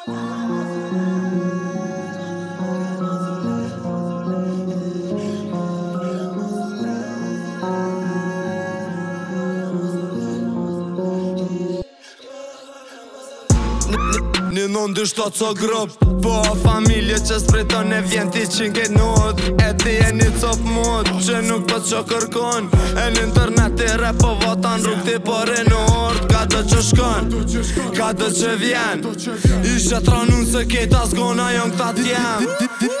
Në ndështot së grëp Po familje që sprejton e vjen ti qinket nuk E top mod Që nuk pët që kërkon E në internet të rap po vatan Rukë ti përre në ordë Ka të që shkon Ka të që vjen Ishtë të ranun se ketë as gona Jonë këta t'jem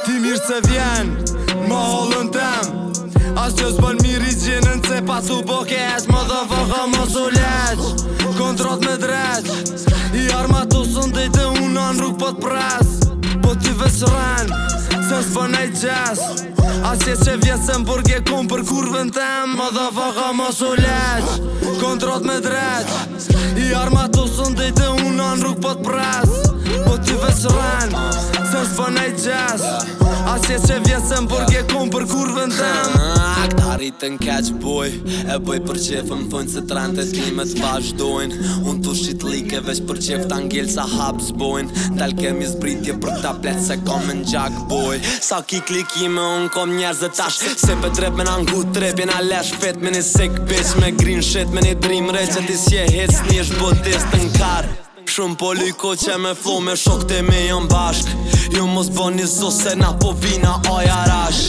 Ti mirë se vjen Ma hollën tem As që s'bën mirë i gjenën Se pas u boke es Më dhe vëgë më zu leq Kontrat me dreq I armatu sëndejt e unan Rukë po të Po t'i veç rren Jesus për qes Asje që vjesën përgje kumë për kurvën tem Më dhe faka më shu leq Kontrat me dreq I arma të sënë dhejtë unë anë rrug për po të pres Po t'i veç rren Se shu për qes Asje që vjesën përgje kumë për tem arritën catch boj E boj për qef më fënd se trend një me të vazhdojnë Unë të shqit like veç për qefë të sa hap zbojnë Dal kemi zbritje për ta plet se kom në gjak boj Sa ki klikime unë kom njerëz dhe tash Se për drep me në ngu trep jena lesh fit Me një sick bitch me green shit me një dream që ti si e hits një është botist në Shumë po lyko që me flu me shok të me jën bashk Ju mos bo një se na po vina oja rash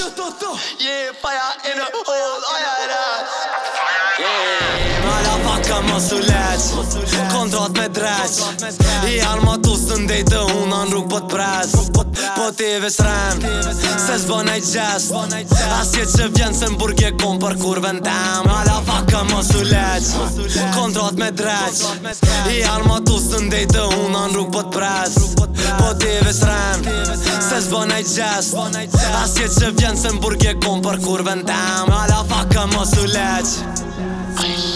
Paja e në hujës, aja e nështë Paja e nështë Mala faka më su Kontrat me dreqë I alë ma tusë të ndejtë po të una po në rrugë pëtë presë Po TV sremë Se zbëne i gjesë Asje që vjenë se më burghe këmë përkurve në temë Mala më su Kontrat me dreqë I alë ma tusë të ndejtë po të una rrugë pëtë presë Po divi sren Se zbon e gjest Asje që vjen se mburg e kom për kurve në tem Ala faka mos u leq Aish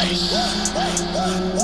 Aish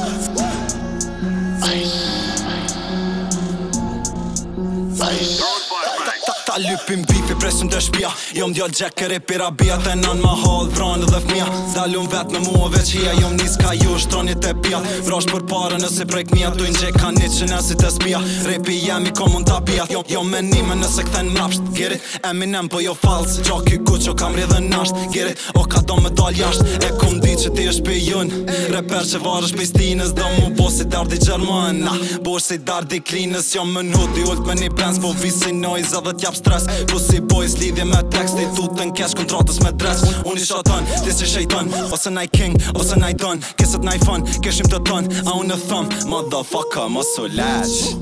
Ta lypim bifi presim të shpia Jom djall gjekër e pirabia Të nën ma hall vran dhe fmia Zalun vet në mua veç hia Jom nis ka ju shtroni të pia Vrash për pare nësi prek mia Tu në gjek ka një që nësi të spia Repi jemi komun të pia Jom, jom me nime nëse këthen mrapsht Gjerit Eminem po jo fals Gjo ky ku që kam rrë dhe nasht Gjerit o ka do me dal jasht E kum di që ti është pi jun Reper që varë është pistines Do mu bo si dardi gjerman Bo si dardi klinës Jom më nuti ult me një Po noise stres Pussy boys lidhje me tekst Ti të nkesh kontratës me dress Unë i shatan, ti si shejton Ose naj king, ose naj don Kisët naj fun, keshim të ton A unë në thëm Motherfucker, mos u lash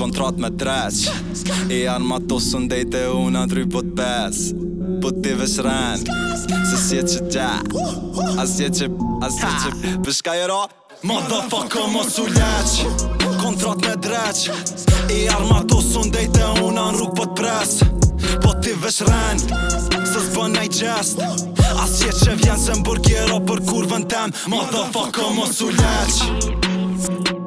Kontrat me dresh I janë ma të sundejte unë a dry put pes Put ti vesh ren Se si e që gja A si e që, a si e që Pëshka i ra Motherfucker, mos u lash lash trot me dreq I armato su ndejte una në rrug pët po pres Po ti vesh ren, se zbën e i gjest As qe që vjen se më burgjero për kurvën tem Motherfucker mos u Motherfucker mos u leq